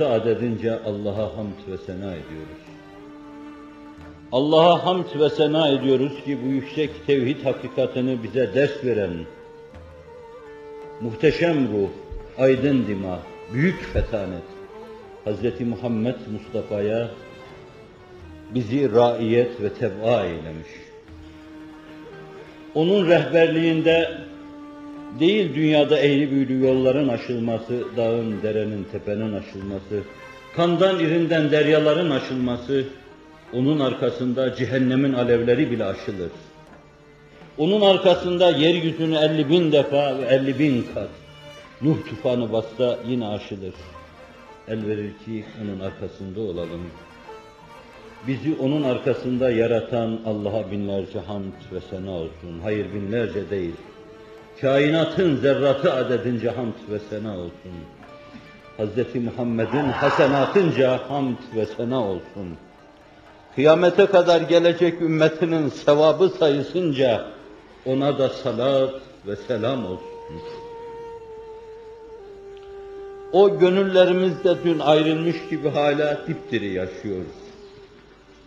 zerratı adedince Allah'a hamd ve sena ediyoruz. Allah'a hamd ve sena ediyoruz ki bu yüksek tevhid hakikatini bize ders veren, muhteşem ruh, aydın dima, büyük fetanet, Hz. Muhammed Mustafa'ya bizi raiyet ve tebaa eylemiş. Onun rehberliğinde değil dünyada eğri büğrü yolların aşılması, dağın, derenin, tepenin aşılması, kandan irinden deryaların aşılması, onun arkasında cehennemin alevleri bile aşılır. Onun arkasında yeryüzünü elli bin defa ve elli bin kat Nuh tufanı bassa yine aşılır. El verir ki onun arkasında olalım. Bizi onun arkasında yaratan Allah'a binlerce hamd ve sena olsun. Hayır binlerce değil. Kainatın zerratı adedince hamd ve sena olsun. Hz. Muhammed'in hasenatınca hamd ve sena olsun. Kıyamete kadar gelecek ümmetinin sevabı sayısınca ona da salat ve selam olsun. O gönüllerimizde dün ayrılmış gibi hala dipdiri yaşıyoruz.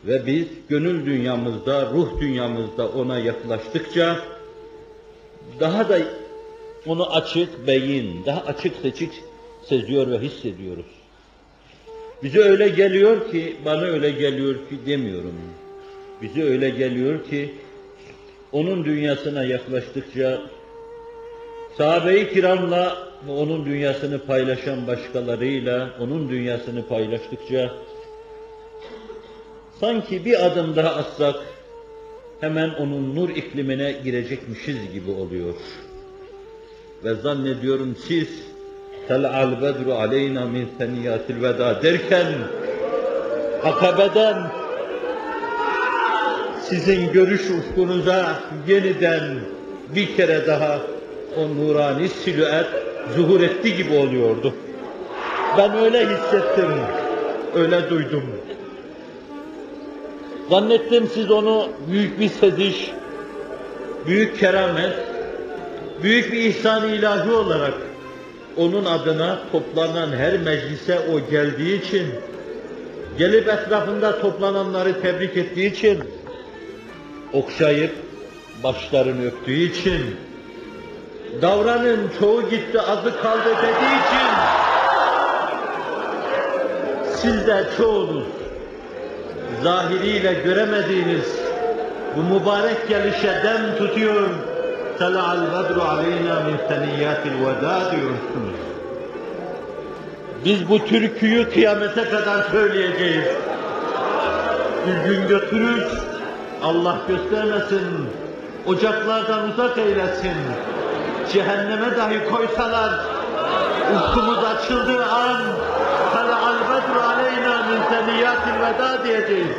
Ve biz gönül dünyamızda, ruh dünyamızda ona yaklaştıkça daha da onu açık beyin, daha açık seçik seziyor ve hissediyoruz. Bize öyle geliyor ki, bana öyle geliyor ki demiyorum. Bize öyle geliyor ki, onun dünyasına yaklaştıkça, sahabe-i kiramla onun dünyasını paylaşan başkalarıyla, onun dünyasını paylaştıkça, sanki bir adım daha atsak, hemen onun nur iklimine girecekmişiz gibi oluyor. Ve zannediyorum siz, Tel'al bedru aleyna min seniyatil veda derken, akabeden sizin görüş ufkunuza yeniden bir kere daha o nurani silüet zuhur etti gibi oluyordu. Ben öyle hissettim, öyle duydum. Zannettim siz onu büyük bir seziş, büyük keramet, büyük bir ihsan ilahi olarak onun adına toplanan her meclise o geldiği için, gelip etrafında toplananları tebrik ettiği için, okşayıp başlarını öptüğü için, davranın çoğu gitti azı kaldı dediği için, siz de çoğunuz zahiriyle göremediğiniz bu mübarek gelişe dem tutuyor. Tala'al bedru aleyna min seniyyatil veda diyorsunuz. Biz bu türküyü kıyamete kadar söyleyeceğiz. Bir gün götürür, Allah göstermesin, ocaklardan uzak eylesin. Cehenneme dahi koysalar, ufkumuz açıldığı an, Tala'al bedru aleyna min seniyyatil veda diyeceğiz.